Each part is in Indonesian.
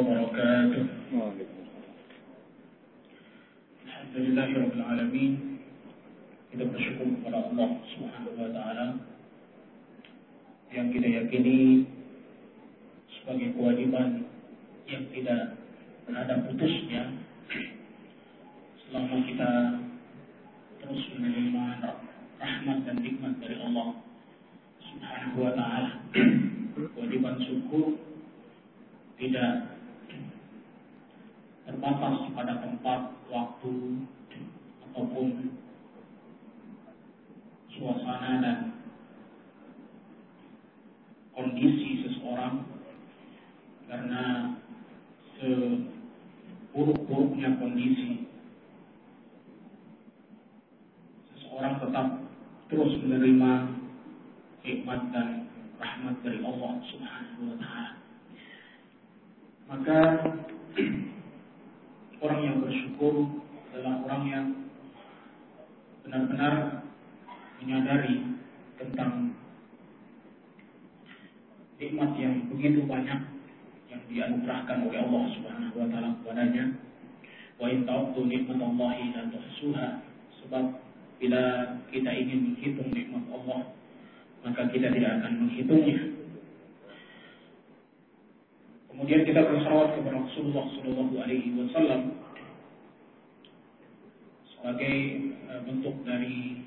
الله وبركاته الحمد لله رب العالمين kita bersyukur kepada Allah Subhanahu wa taala yang kita yakini sebagai kewajiban yang tidak ada putusnya selama kita terus menerima rahmat dan nikmat dari Allah Subhanahu wa taala. Kewajiban syukur tidak terbatas pada tempat, waktu ataupun suasana dan kondisi seseorang karena seburuk-buruknya kondisi seseorang tetap terus menerima nikmat dan rahmat dari Allah Subhanahu wa taala. Maka orang yang bersyukur adalah orang yang benar-benar menyadari tentang nikmat yang begitu banyak yang dianugerahkan oleh Allah Subhanahu wa taala kepadanya. Wa in ta'uddu nikmatallahi la tuhsuha. Sebab bila kita ingin menghitung nikmat Allah, maka kita tidak akan menghitungnya. Kemudian kita bersalawat kepada Rasulullah Shallallahu Alaihi Wasallam sebagai bentuk dari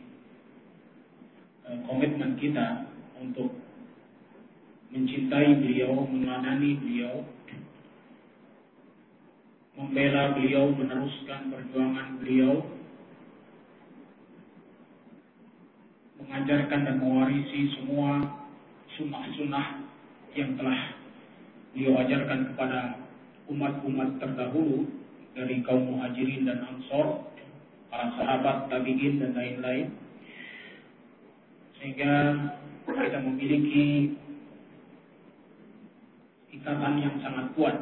komitmen kita untuk mencintai beliau, meneladani beliau, membela beliau, meneruskan perjuangan beliau, mengajarkan dan mewarisi semua sunnah-sunnah yang telah beliau ajarkan kepada umat-umat terdahulu dari kaum muhajirin dan ansor, para sahabat, tabi'in dan lain-lain. Sehingga kita memiliki ikatan yang sangat kuat.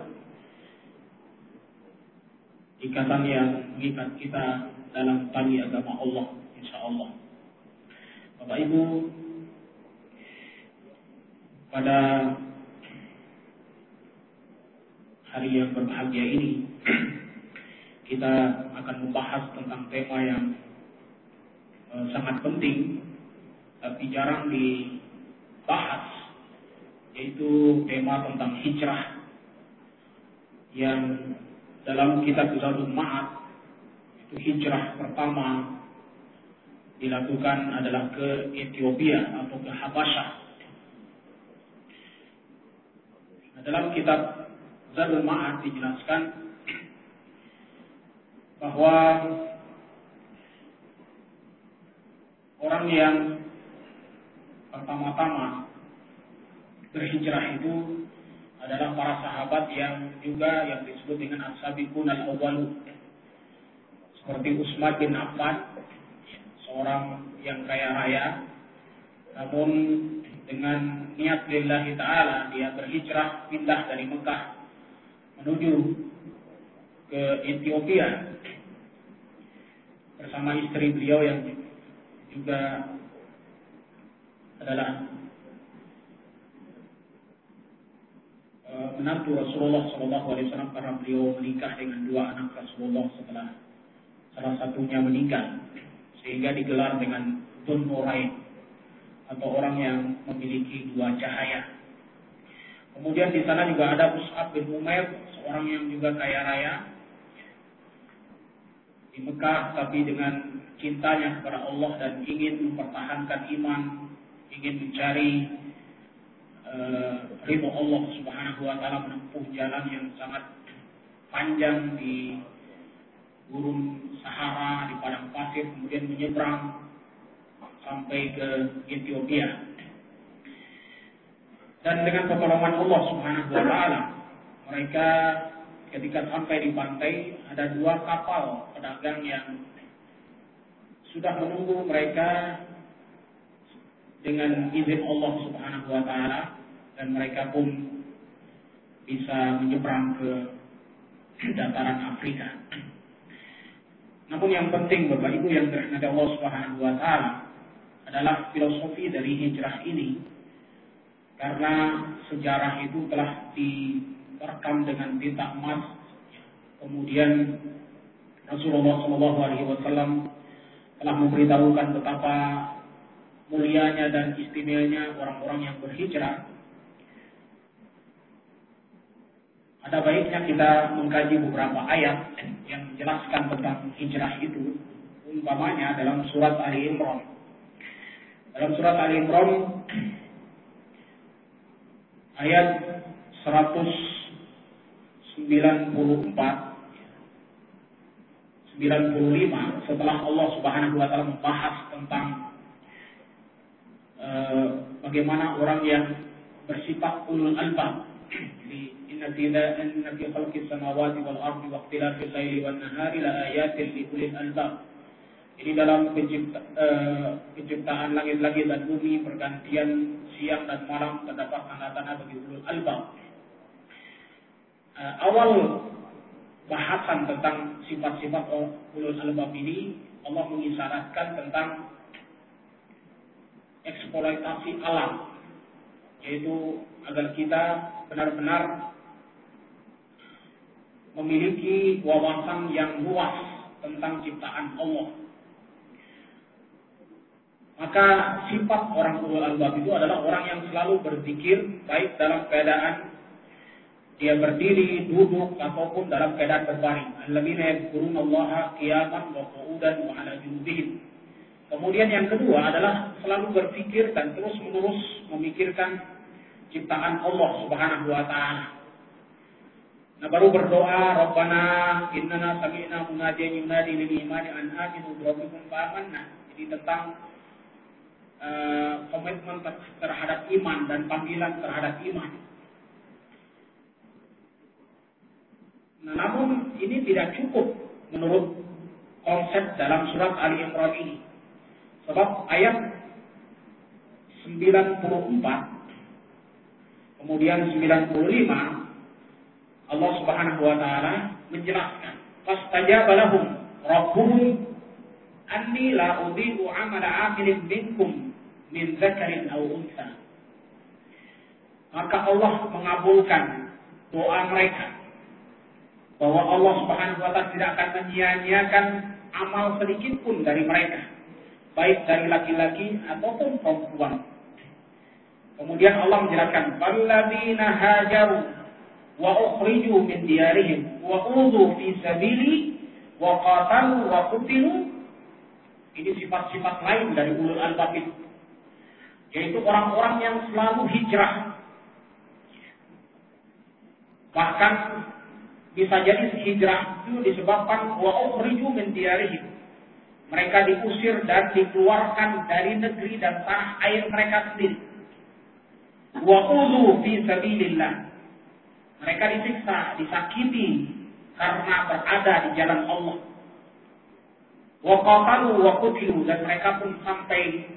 Ikatan yang mengikat kita dalam tali agama Allah, insya Allah. Bapak Ibu, pada hari yang berbahagia ini, kita akan membahas tentang tema yang uh, sangat penting, tapi jarang dibahas, yaitu tema tentang hijrah yang dalam kitab Zadul Ma'ad itu hijrah pertama dilakukan adalah ke Ethiopia atau ke Habasyah. Nah, dalam kitab Zadul Ma'ad dijelaskan bahwa orang yang pertama-tama berhijrah itu adalah para sahabat yang juga yang disebut dengan as-sabiqun al-awwalun. Seperti Utsman bin Affan, seorang yang kaya raya, namun dengan niat lillahi ta'ala dia berhijrah pindah dari Mekah menuju ke Ethiopia bersama istri beliau yang juga adalah menantu Rasulullah Shallallahu Alaihi Wasallam karena beliau menikah dengan dua anak Rasulullah setelah salah satunya meninggal sehingga digelar dengan Nurain atau orang yang memiliki dua cahaya. Kemudian di sana juga ada Mus'ab bin Umair, seorang yang juga kaya raya di Mekah, tapi dengan cintanya kepada Allah dan ingin mempertahankan iman, ingin mencari uh, ridho Allah Subhanahu wa taala menempuh jalan yang sangat panjang di gurun Sahara di padang pasir kemudian menyeberang sampai ke Ethiopia. Dan dengan pertolongan Allah Subhanahu wa taala mereka ketika sampai di pantai ada dua kapal pedagang yang sudah menunggu mereka dengan izin Allah Subhanahu wa taala dan mereka pun bisa menyeberang ke dataran Afrika. Namun yang penting Bapak Ibu yang dirahmati Allah Subhanahu wa taala adalah filosofi dari hijrah ini karena sejarah itu telah terekam dengan tinta emas. Kemudian Rasulullah Shallallahu Alaihi Wasallam telah memberitahukan betapa mulianya dan istimewanya orang-orang yang berhijrah. Ada baiknya kita mengkaji beberapa ayat yang menjelaskan tentang hijrah itu, umpamanya dalam surat Ali Imran. Dalam surat Ali Imran ayat 194 95 setelah Allah Subhanahu wa taala membahas tentang uh, bagaimana orang yang bersifat ulul albab. Jadi inna fi inna fi khalqis samawati wal ardi wa ikhtilafil laili wan nahari la ayatin li ulil albab. Jadi dalam pencipta, uh, penciptaan langit-langit dan bumi pergantian siang dan malam terdapat tanda-tanda bagi ulul albab. Uh, awal bahasan tentang sifat-sifat ulul albab ini Allah mengisyaratkan tentang eksploitasi alam yaitu agar kita benar-benar memiliki wawasan yang luas tentang ciptaan Allah. Maka sifat orang ulul albab itu adalah orang yang selalu berzikir baik dalam keadaan dia berdiri, duduk ataupun dalam keadaan berbaring. Alladzina yadhkuruna Allah qiyaman wa qu'udan wa 'ala junubihim. Kemudian yang kedua adalah selalu berpikir dan terus-menerus memikirkan ciptaan Allah Subhanahu wa taala. Nah baru berdoa, Rabbana innana sami'na munadiyan yunadi lil imani an aminu bi rabbikum fa Jadi tentang uh, komitmen terhadap iman dan panggilan terhadap iman. Nah, namun ini tidak cukup menurut konsep dalam surat Ali Imran ini. Sebab ayat 94 kemudian 95 Allah Subhanahu wa taala menjelaskan fastajaba lahum rabbuhum anni la udhi'u amala 'amilin minkum min dzakarin aw untha maka Allah mengabulkan doa mereka bahwa Allah Subhanahu wa taala tidak akan menyia-nyiakan amal sedikit pun dari mereka, baik dari laki-laki ataupun perempuan. Kemudian Allah menjelaskan, "Walladzina hajaru wa ukhriju min diyarihim wa udhu fi sabili wa qatalu wa qutilu." Ini sifat-sifat lain dari ulul albab itu. Yaitu orang-orang yang selalu hijrah. Bahkan bisa jadi hijrah itu disebabkan wa ukhriju min diyarihim. Mereka diusir dan dikeluarkan dari negeri dan tanah air mereka sendiri. Wa udhu fi sabilillah. Mereka disiksa, disakiti karena berada di jalan Allah. Wa qatalu wa qutilu dan mereka pun sampai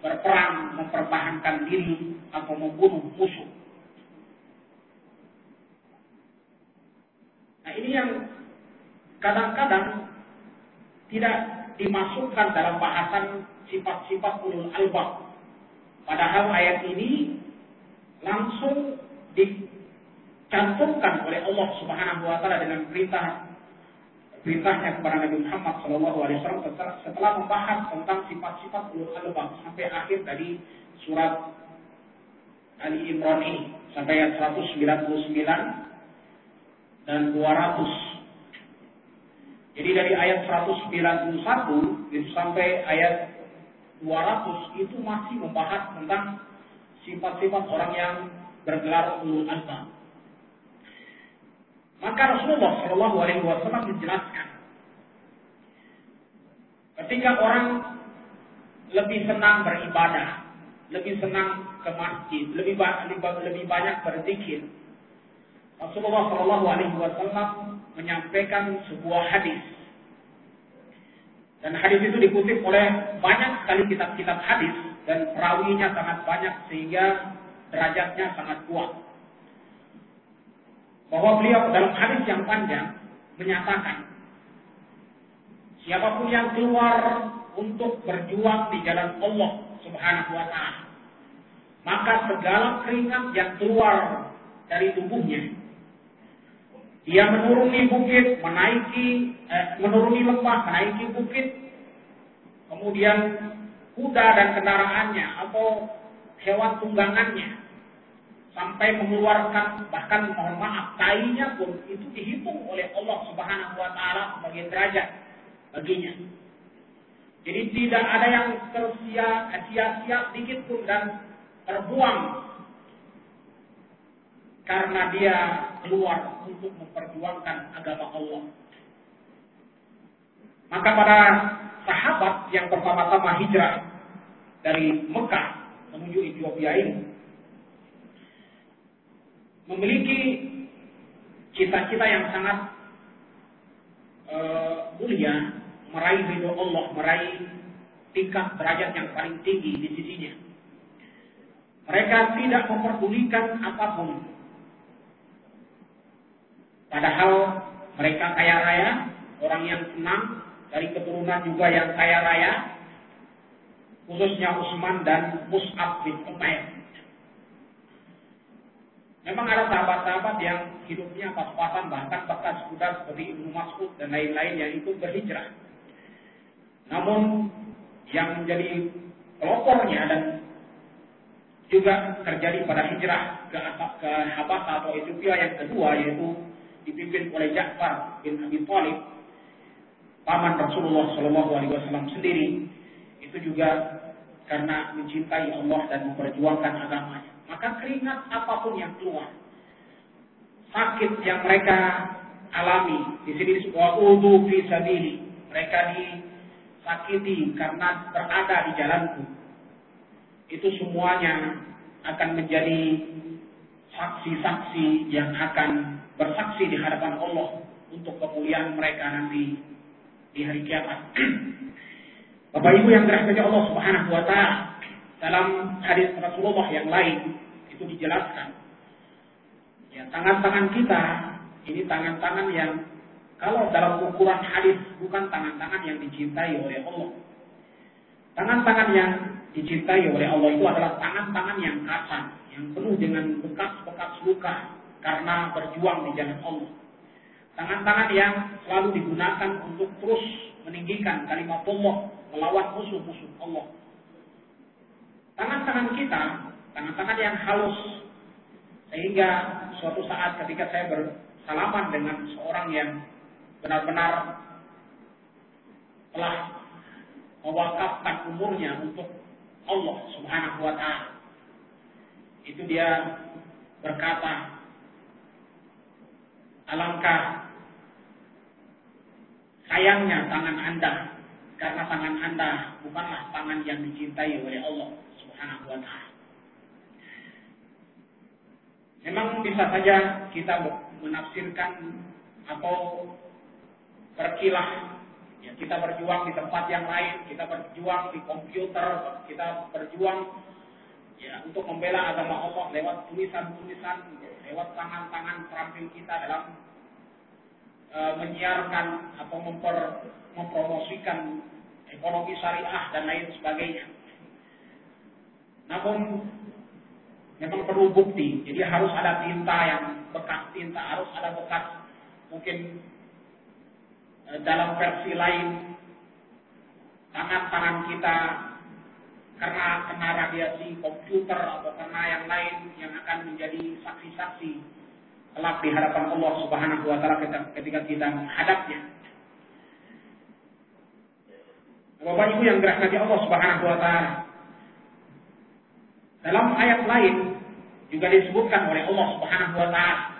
berperang mempertahankan diri atau membunuh musuh. Nah ini yang kadang-kadang tidak dimasukkan dalam bahasan sifat-sifat ulul albab. Padahal ayat ini langsung dicantumkan oleh Allah Subhanahu wa taala dengan perintah perintahnya kepada Nabi Muhammad Shallallahu alaihi wasallam setelah membahas tentang sifat-sifat ulul albab sampai akhir dari surat Ali Imran ini sampai ayat 199 dan 200. Jadi dari ayat 191 itu sampai ayat 200 itu masih membahas tentang sifat-sifat orang yang bergelar ulul. Maka Rasulullah Shallallahu Alaihi Wasallam menjelaskan, ketika orang lebih senang beribadah, lebih senang ke masjid, lebih, lebih banyak berzikir, Rasulullah Shallallahu Alaihi Wasallam menyampaikan sebuah hadis dan hadis itu dikutip oleh banyak sekali kitab-kitab hadis dan perawinya sangat banyak sehingga derajatnya sangat kuat. Bahwa beliau dalam hadis yang panjang menyatakan siapa pun yang keluar untuk berjuang di jalan Allah Subhanahu wa taala maka segala keringat yang keluar dari tubuhnya Dia menuruni bukit, menaiki, eh, menuruni lembah, menaiki bukit, kemudian kuda dan kendaraannya atau hewan tunggangannya sampai mengeluarkan bahkan mohon maaf tainya pun itu dihitung oleh Allah Subhanahu wa taala sebagai derajat baginya. Jadi tidak ada yang tersia-sia sedikit pun dan terbuang karena dia keluar untuk memperjuangkan agama Allah. Maka para sahabat yang pertama-tama hijrah dari Mekah menuju Ethiopia ini memiliki cita-cita yang sangat uh, mulia, meraih ridho Allah, meraih tingkat derajat yang paling tinggi di sisinya. Mereka tidak memperdulikan apa pun Padahal mereka kaya raya, orang yang senang, dari keturunan juga yang kaya raya, khususnya Utsman dan Mus'ab bin Umair. Memang ada sahabat-sahabat yang hidupnya pas-pasan bahkan bekas sudah seperti Ibnu Mas'ud dan lain-lain yang ikut berhijrah. Namun yang menjadi pelopornya dan juga terjadi pada hijrah ke, ke Habasa atau Ethiopia yang kedua yaitu dipimpin oleh Ja'far bin Abi Thalib, paman Rasulullah Shallallahu Alaihi Wasallam sendiri, itu juga karena mencintai Allah dan memperjuangkan agamanya. Maka keringat apa pun yang keluar, sakit yang mereka alami di sini disebut udu fi sabili. Mereka disakiti karena berada di jalanku. Itu semuanya akan menjadi saksi-saksi yang akan bersaksi di hadapan Allah untuk kemuliaan mereka nanti di hari kiamat. Bapak Ibu yang dirahmati Allah Subhanahu wa taala, dalam hadis Rasulullah yang lain itu dijelaskan ya tangan-tangan kita ini tangan-tangan yang kalau dalam ukuran hadis bukan tangan-tangan yang dicintai oleh Allah. Tangan-tangan yang dicintai oleh Allah itu adalah tangan-tangan yang kasar, yang penuh dengan bekas-bekas luka, karena berjuang di jalan Allah. Tangan-tangan yang selalu digunakan untuk terus meninggikan kalimat Allah melawan musuh-musuh Allah. Tangan-tangan kita, tangan-tangan yang halus, sehingga suatu saat ketika saya bersalaman dengan seorang yang benar-benar telah mewakafkan umurnya untuk Allah Subhanahu wa taala. Itu dia berkata, Alangkah sayangnya tangan Anda karena tangan Anda bukanlah tangan yang dicintai oleh Allah Subhanahu wa taala. Memang bisa saja kita menafsirkan atau berkilah ya kita berjuang di tempat yang lain, kita berjuang di komputer, kita berjuang ya untuk membela agama Allah lewat tulisan-tulisan lewat tangan-tangan terampil kita dalam e, menyiarkan atau memper, mempromosikan ekonomi syariah dan lain sebagainya. Namun memang perlu bukti, jadi harus ada tinta yang bekas tinta, harus ada bekas mungkin e, dalam versi lain tangan-tangan kita karena kena radiasi komputer atau karena yang lain yang akan menjadi saksi-saksi kelak di hadapan Allah Subhanahu wa taala ketika kita menghadapnya. Bapak Ibu yang dirahmati Allah Subhanahu wa taala. Dalam ayat lain juga disebutkan oleh Allah Subhanahu wa taala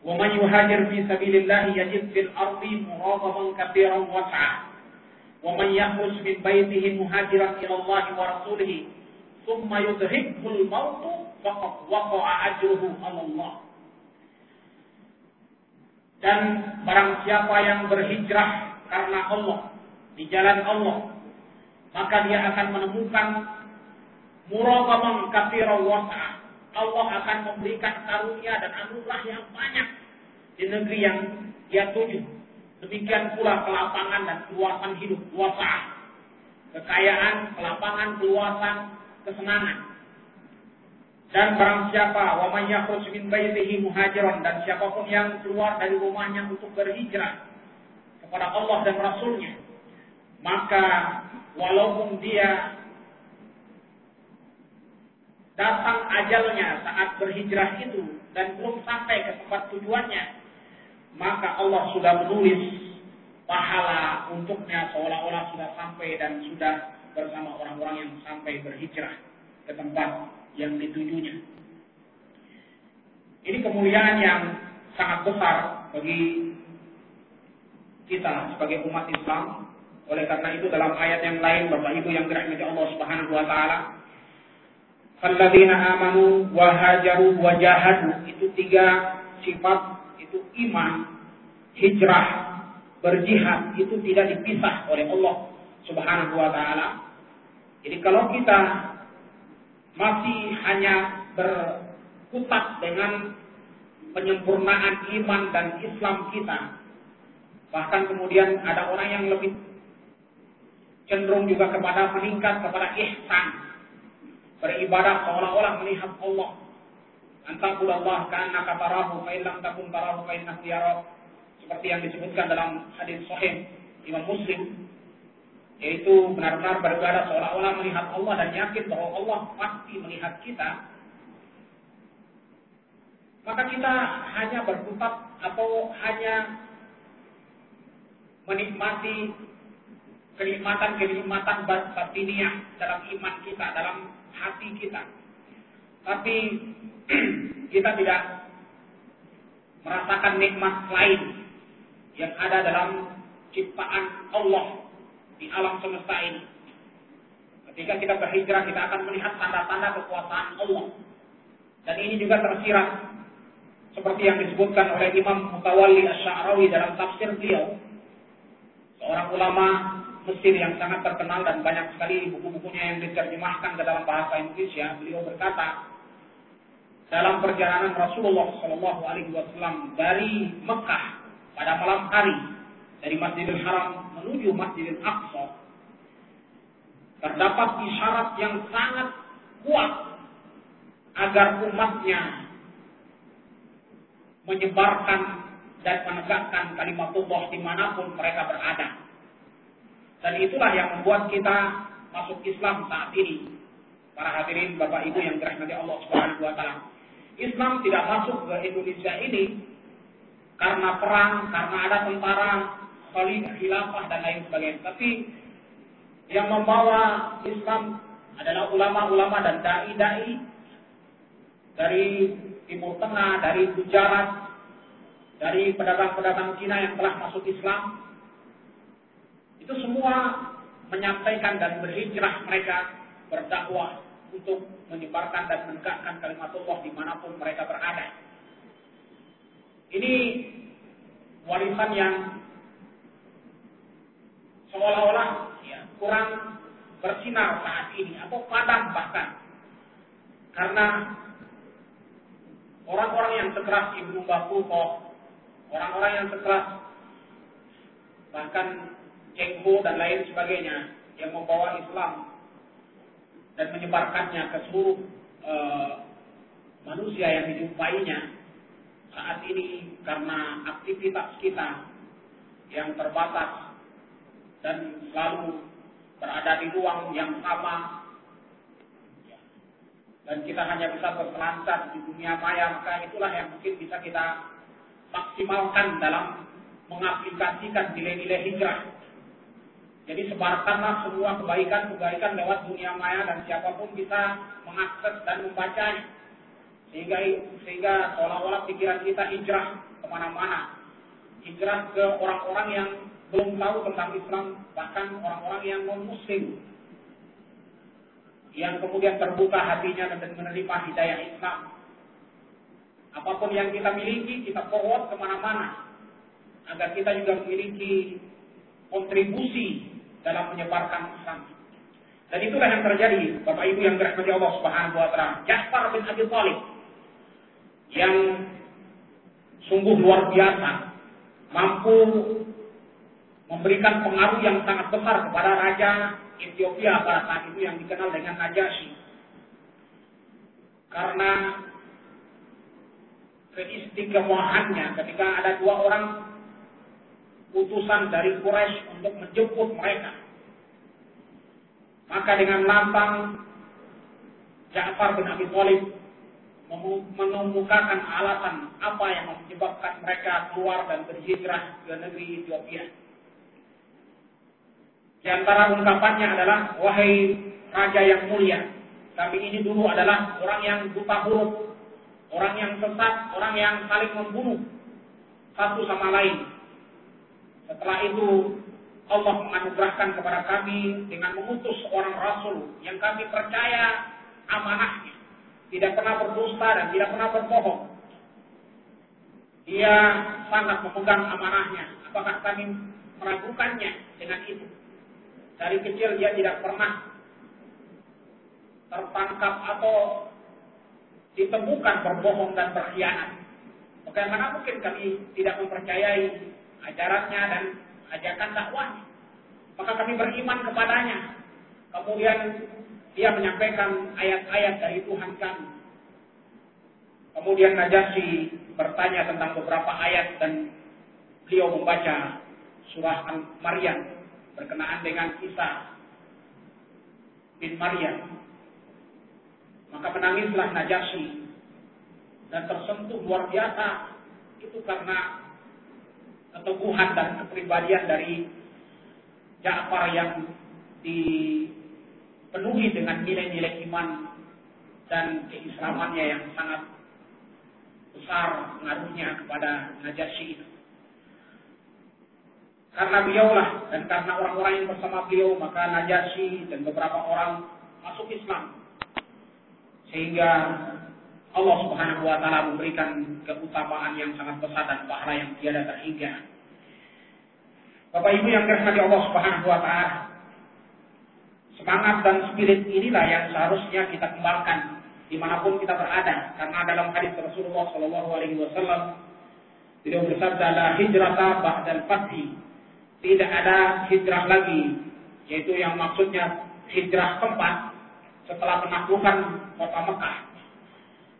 ومن يهاجر في سبيل الله يجد في الأرض مراغما كثيرا وسعا ومن يخرج من بيته مهاجرا إلى الله ورسوله ثم يدركه الموت فقد وقع أجره على الله dan barang siapa yang berhijrah karena Allah di jalan Allah maka dia akan menemukan muraqabah katsira wasa Allah akan memberikan karunia dan anugerah yang banyak di negeri yang dia tuju Demikian pula kelapangan dan keluasan hidup, kuasa, kekayaan, kelapangan, keluasan, kesenangan. Dan barang siapa wa man yakhruj min baitihi muhajiran dan siapa pun yang keluar dari rumahnya untuk berhijrah kepada Allah dan Rasulnya, maka walaupun dia datang ajalnya saat berhijrah itu dan belum sampai ke tempat tujuannya, maka Allah sudah menulis pahala untuknya seolah-olah sudah sampai dan sudah bersama orang-orang yang sampai berhijrah ke tempat yang ditujunya. Ini kemuliaan yang sangat besar bagi kita sebagai umat Islam. Oleh karena itu dalam ayat yang lain Bapak Ibu yang dirahmati Allah Subhanahu wa taala Alladzina amanu wa hajaru wa jahadu itu tiga sifat itu iman, hijrah, berjihad itu tidak dipisah oleh Allah Subhanahu wa taala. Jadi kalau kita masih hanya berkutat dengan penyempurnaan iman dan Islam kita. Bahkan kemudian ada orang yang lebih cenderung juga kepada meningkat kepada ihsan. Beribadah seolah-olah melihat Allah. Antakudallah karena kata rahu fa'ilam takun tarahu fa'innahu yarab. Seperti yang disebutkan dalam hadis sahih Imam Muslim yaitu benar-benar beribadah seolah-olah melihat Allah dan yakin bahwa Allah pasti melihat kita, maka kita hanya berkutat atau hanya menikmati kenikmatan-kenikmatan batiniah dalam iman kita, dalam hati kita. Tapi kita tidak merasakan nikmat lain yang ada dalam ciptaan Allah di alam semesta ini. Ketika kita berhijrah, kita akan melihat tanda-tanda kekuasaan Allah. Dan ini juga tersirat seperti yang disebutkan oleh Imam Mutawalli Asy'arawi dalam tafsir beliau. Seorang ulama Mesir yang sangat terkenal dan banyak sekali buku-bukunya yang diterjemahkan ke dalam bahasa Indonesia. Beliau berkata, dalam perjalanan Rasulullah Shallallahu Alaihi Wasallam dari Mekah pada malam hari dari Masjidil Haram menuju Masjidil Aqsa terdapat isyarat yang sangat kuat agar umatnya menyebarkan dan menegakkan kalimatullah di mana pun mereka berada. Dan itulah yang membuat kita masuk Islam saat ini. Para hadirin Bapak Ibu yang dirahmati Allah Subhanahu wa taala. Islam tidak masuk ke Indonesia ini karena perang, karena ada tentara, khilafah dan lain sebagainya. Tapi yang membawa Islam adalah ulama-ulama dan dai-dai dari Timur Tengah, dari Gujarat, dari pedagang-pedagang Cina yang telah masuk Islam. Itu semua menyampaikan dan berhijrah mereka berdakwah untuk menyebarkan dan menegakkan kalimat Allah di mana pun mereka berada. Ini warisan yang seolah-olah ya, kurang bersinar saat ini atau padam bahkan karena orang-orang yang sekeras Ibnu Battuta, orang-orang yang sekeras bahkan Cengho dan lain sebagainya yang membawa Islam dan menyebarkannya ke seluruh uh, manusia yang dijumpainya saat ini karena aktivitas kita yang terbatas dan selalu berada di ruang yang sama dan kita hanya bisa berselancar di dunia maya maka itulah yang mungkin bisa kita maksimalkan dalam mengaplikasikan nilai-nilai hijrah. Jadi sebarkanlah semua kebaikan-kebaikan lewat dunia maya dan siapa pun bisa mengakses dan membacanya. Sehingga sehingga seolah-olah pikiran kita hijrah ke mana-mana. Hijrah ke orang-orang yang belum tahu tentang Islam, bahkan orang-orang yang non-muslim. Yang kemudian terbuka hatinya dan menerima hidayah Islam. Apa pun yang kita miliki, kita forward ke mana-mana. Agar kita juga memiliki kontribusi dalam menyebarkan Islam. Dan itulah yang terjadi, Bapak Ibu yang dirahmati Allah Subhanahu wa taala. Ja'far bin Abi Thalib yang sungguh luar biasa mampu memberikan pengaruh yang sangat besar kepada Raja Ethiopia pada saat itu yang dikenal dengan Najasyi. karena keistiqomahannya ketika ada dua orang utusan dari Quraisy untuk menjemput mereka. Maka dengan lantang Ja'far bin Abi Thalib mengemukakan alasan apa yang menyebabkan mereka keluar dan berhijrah ke negeri Ethiopia. Di antara ungkapannya adalah, wahai raja yang mulia, kami ini dulu adalah orang yang buta huruf, orang yang sesat, orang yang saling membunuh satu sama lain. Setelah itu Allah menganugerahkan kepada kami dengan mengutus seorang rasul yang kami percaya amanahnya, tidak pernah berdusta dan tidak pernah berbohong. Dia sangat memegang amanahnya. Apakah kami meragukannya dengan itu? Dari kecil dia tidak pernah tertangkap atau ditemukan berbohong dan berkhianat. Bagaimana mungkin kami tidak mempercayai ajarannya dan ajakan dakwahnya. Maka kami beriman kepadanya. Kemudian dia menyampaikan ayat-ayat dari Tuhan kami. Kemudian Najasyi bertanya tentang beberapa ayat dan beliau membaca surah Maryam berkenaan dengan Isa bin Maryam. Maka menangislah Najasyi dan tersentuh luar biasa itu karena keteguhan dan kepribadian dari Ja'far yang dipenuhi dengan nilai-nilai iman dan keislamannya yang sangat besar pengaruhnya kepada Najasyi itu. Karena beliaulah dan karena orang-orang yang bersama beliau maka Najasyi dan beberapa orang masuk Islam. Sehingga Allah Subhanahu wa taala memberikan keutamaan yang sangat besar dan pahala yang tiada terhingga. Bapak Ibu yang dirahmati Allah Subhanahu wa taala, semangat dan spirit inilah yang seharusnya kita kembangkan di mana pun kita berada. Karena dalam hadis Rasulullah Shallallahu Alaihi Wasallam beliau bersabda la hijrata ba'dal fathi tidak ada hijrah lagi yaitu yang maksudnya hijrah tempat setelah penaklukan kota Mekah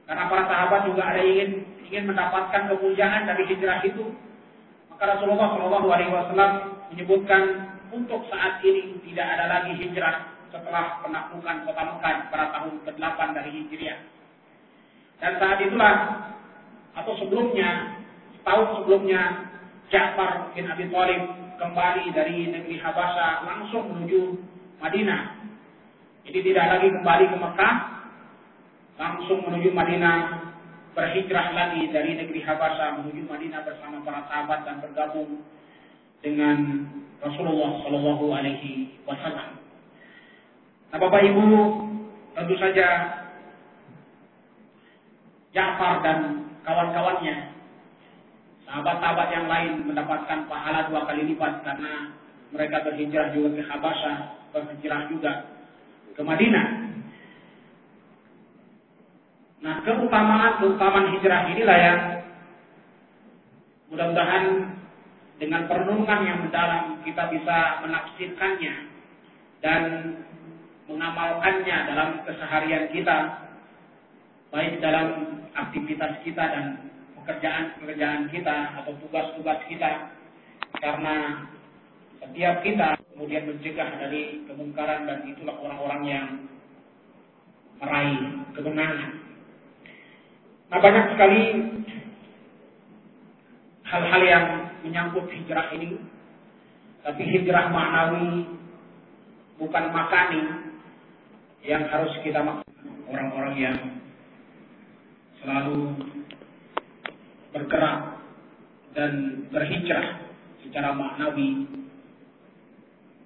karena para sahabat juga ada ingin ingin mendapatkan kemuliaan dari hijrah itu. Maka Rasulullah Shallallahu Alaihi Wasallam menyebutkan untuk saat ini tidak ada lagi hijrah setelah penaklukan kota Mekah pada tahun ke-8 dari Hijriah. Dan saat itulah atau sebelumnya tahun sebelumnya Ja'far bin Abi Thalib kembali dari negeri Habasha langsung menuju Madinah. Jadi tidak lagi kembali ke Mekah, langsung menuju Madinah, berhijrah lagi dari negeri Habasha menuju Madinah bersama para sahabat dan bergabung dengan Rasulullah Shallallahu Alaihi Wasallam. Nah, Bapak Ibu, tentu saja Ja'far dan kawan-kawannya, sahabat-sahabat yang lain mendapatkan pahala dua kali lipat karena mereka berhijrah juga ke Habasha, berhijrah juga ke Madinah. Nah, keutamaan-keutamaan hijrah inilah yang mudah-mudahan dengan perenungan yang mendalam kita bisa menafsirkannya dan mengamalkannya dalam keseharian kita baik dalam aktivitas kita dan pekerjaan-pekerjaan kita atau tugas-tugas kita. Karena setiap kita kemudian mencegah dari kemungkaran dan itulah orang-orang yang meraih kebenaran Nah banyak sekali hal-hal yang menyangkut hijrah ini. Tapi hijrah maknawi bukan makani yang harus kita maksud orang-orang yang selalu bergerak dan berhijrah secara maknawi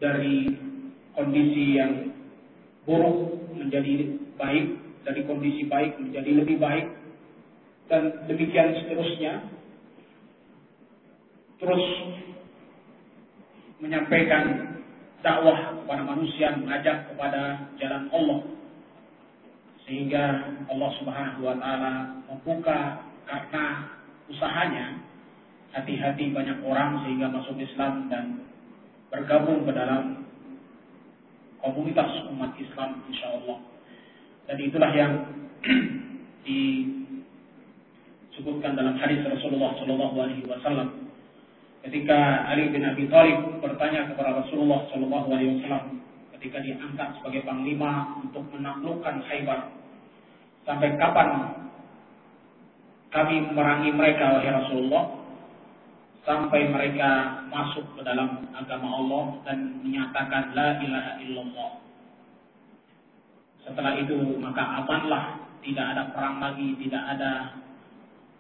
dari kondisi yang buruk menjadi baik, dari kondisi baik menjadi lebih baik, dan demikian seterusnya. Terus menyampaikan dakwah kepada manusia, mengajak kepada jalan Allah. Sehingga Allah Subhanahu wa taala membuka karena usahanya hati-hati banyak orang sehingga masuk Islam dan bergabung ke dalam komunitas umat Islam insya Allah. Dan itulah yang disebutkan dalam hadis Rasulullah Shallallahu Alaihi Wasallam ketika Ali bin Abi Thalib bertanya kepada Rasulullah Shallallahu Alaihi Wasallam ketika diangkat sebagai panglima untuk menaklukkan Khaybar sampai kapan kami memerangi mereka wahai Rasulullah sampai mereka masuk ke dalam agama Allah dan menyatakan la ilaha illallah. Setelah itu maka amanlah, tidak ada perang lagi, tidak ada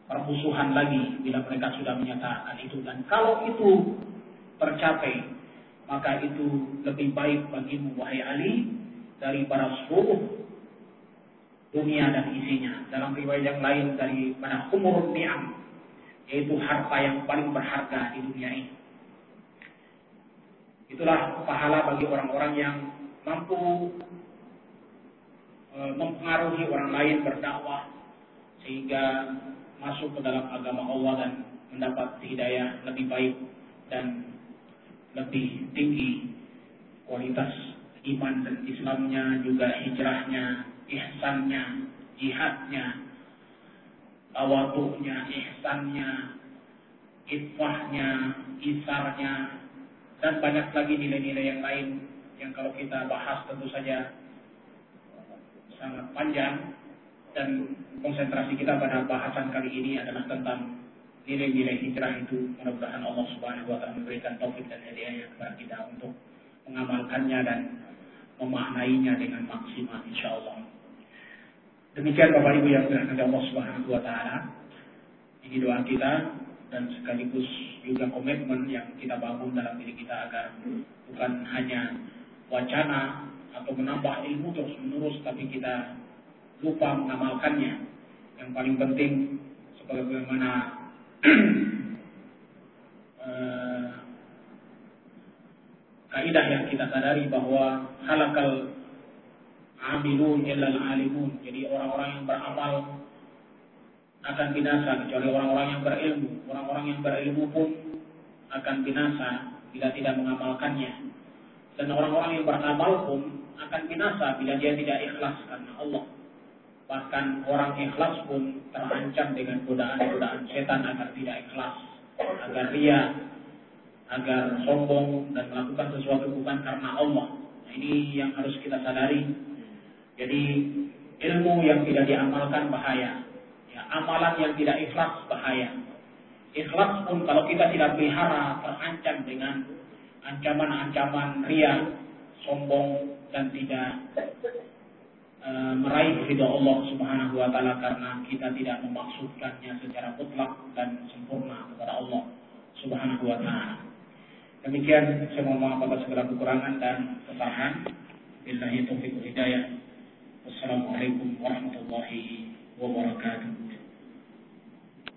permusuhan lagi bila mereka sudah menyatakan itu dan kalau itu tercapai maka itu lebih baik bagimu wahai Ali daripada seluruh dunia dan isinya. Dalam riwayat yang lain dari pada umur ni'am yaitu harta yang paling berharga di dunia ini. Itulah pahala bagi orang-orang yang mampu e, mempengaruhi orang lain berdakwah sehingga masuk ke dalam agama Allah dan mendapat hidayah lebih baik dan lebih tinggi kualitas iman dan Islamnya juga hijrahnya, ihsannya, jihadnya, tawaduknya, ihsannya, ifahnya, isarnya, dan banyak lagi nilai-nilai yang lain yang kalau kita bahas tentu saja sangat panjang dan konsentrasi kita pada bahasan kali ini adalah tentang nilai-nilai hijrah itu mudah-mudahan Allah Subhanahu wa taala memberikan taufik dan hidayah kepada kita untuk mengamalkannya dan memaknainya dengan maksimal insyaallah. Demikian Bapak Ibu yang dirahmati Allah Subhanahu wa taala. Ini doa kita dan sekaligus juga komitmen yang kita bangun dalam diri kita agar bukan hanya wacana atau menambah ilmu terus menerus tapi kita lupa mengamalkannya. Yang paling penting sebagaimana uh, kaidah yang kita sadari bahwa halakal amilun illal alimun. Jadi orang-orang yang beramal akan binasa kecuali orang-orang yang berilmu. Orang-orang yang berilmu pun akan binasa bila tidak mengamalkannya. Dan orang-orang yang beramal pun akan binasa bila dia tidak ikhlas karena Allah. Bahkan orang ikhlas pun terancam dengan godaan-godaan setan agar tidak ikhlas, agar ria, agar sombong dan melakukan sesuatu bukan karena Allah. Nah, ini yang harus kita sadari jadi ilmu yang tidak diamalkan bahaya. Ya, amalan yang tidak ikhlas bahaya. Ikhlas pun kalau kita tidak pelihara terancam dengan ancaman-ancaman ria, sombong dan tidak e, meraih ridho Allah Subhanahu wa taala karena kita tidak memaksudkannya secara mutlak dan sempurna kepada Allah Subhanahu wa taala. Demikian saya mohon maaf atas segala kekurangan dan kesalahan. Billahi taufiq hidayah. Wassalamualaikum warahmatullahi wabarakatuh.